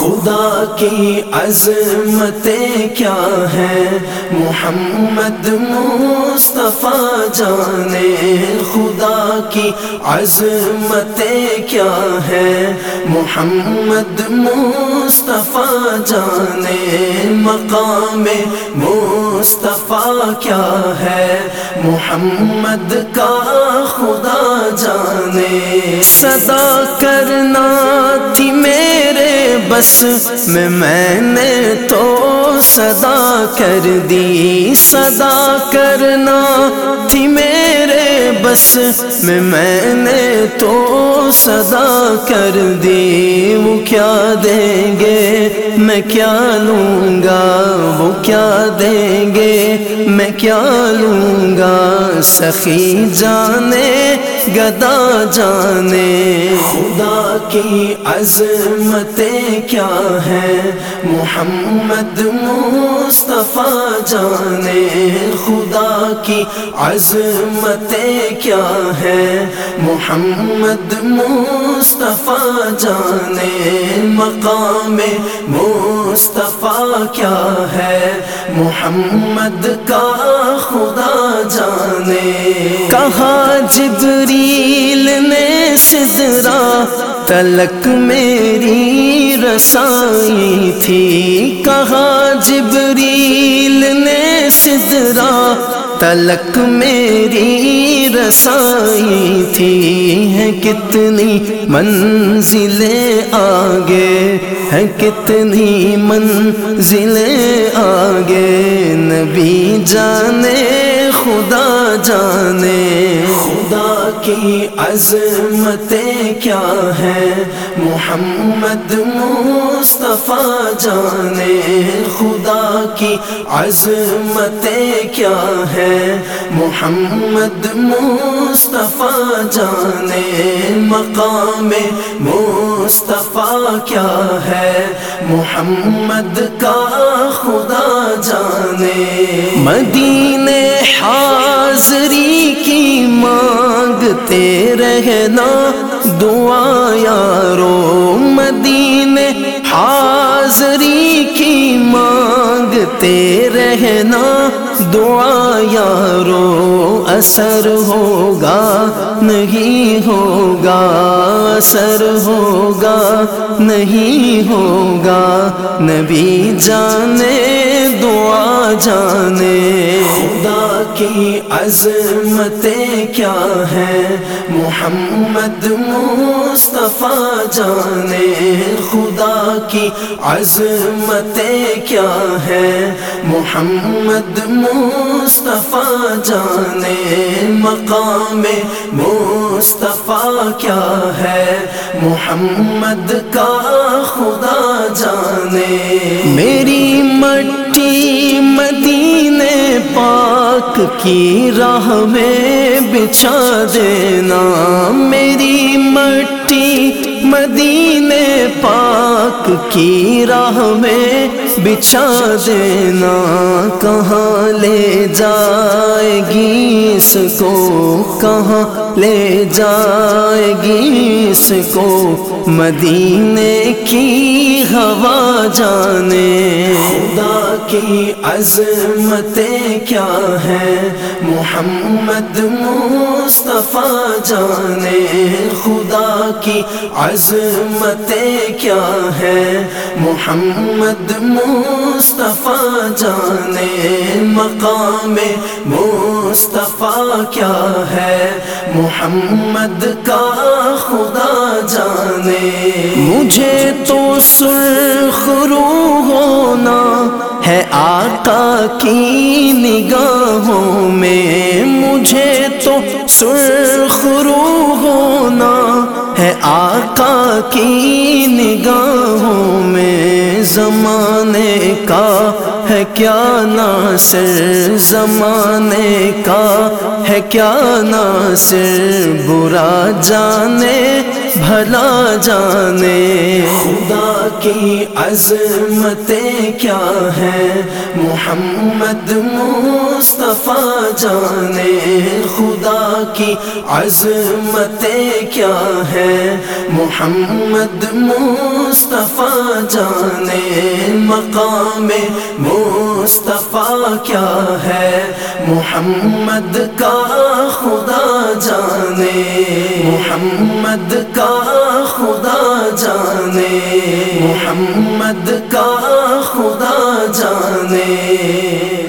خدا کی عظمتیں کیا ہے محمد مصطفیٰ جانے خدا کی عظمتیں کیا ہے محمد مصطفیٰ جانے مقام مصطفیٰ کیا ہے؟ محمد کا خدا جانے صدا کرنا تھی میرے بس میں میں نے تو صدا کر دی، صدا کرنا تھی میرے بس۔ میں میں نے تو صدا کر دی، وہ کیا دیں گے؟ میں کیا لوں گا؟ وہ کیا دیں گے؟ میں کیا لوں گا؟ سخی جانے گدا جانے۔ خدا کی عظمتیں کیا ہے محمد مصطفیٰ جانے۔ خدا کی عظمتیں کیا ہے محمد مصطفیٰ جانے۔ مقام مصطفیٰ کیا ہے؟ محمد کا خدا جانے۔ کہا جبریل نے سدرا تلک میری رسائی تھی۔ کہا جبریل نے سدرا تلک میری رسائی تھی۔ ہے کتنی منزلیں آگے؟ ہے کتنی منزلیں آگے؟ نبی جانے خدا جانے۔ خدا کی عظمتیں کیا ہے محمد مصطفیٰ جانے خدا کی عظمتیں کیا ہے محمد مصطفیٰ جانے مقام مصطفیٰ کیا ہے؟ محمد کا خدا جانے مدینے حاضری مانگتے رہنا دعا یارو مدینے حاضری کی مانگتے رہنا دعا یارو، اثر ہوگا، نہیں ہوگا، اثر ہوگا، نہیں ہوگا۔ نبی جانے، دعا جانے۔ خدا کی عظمتیں کیا ہے محمد مصطفیٰ جانے۔ خدا کی عظمتیں کیا ہے محمد مصطفیٰ جانے مقام مصطفیٰ کیا ہے؟ محمد کا خدا جانے میری مٹی مدینے پاک کی راہ میں بچھا دینا میری مٹی مدینے پاک کی راہ میں بچھا دینا کہاں لے جائے گی اس کو، کہاں لے جائے گی اس کو؟ مدینے کی ہوا جانے۔ خدا کی عظمتیں کیا ہے محمد مصطفیٰ جانے۔ خدا کی عظمتیں کیا ہے محمد مصطفیٰ جانے۔ مقام مصطفیٰ کیا ہے؟ محمد کا خدا جانے۔ مجھے تو سرخرو ہونا ہے آقا کی نگاہوں میں۔ مجھے تو سرخرو ہونا ہے آقا کی نگاہوں میں زمانے کا ہے کیا ناصر؟ زمانے کا ہے کیا ناصر؟ برا جانے بھلا جانے۔ خدا کی عظمتیں کیا ہے محمد مصطفیٰ جانے۔ خدا کی عظمتیں کیا ہے محمد مصطفیٰ جانے۔ مقام مصطفیٰ کیا ہے؟ محمد کا خدا جانے محمد کا خدا جانے محمد کا خدا جانے۔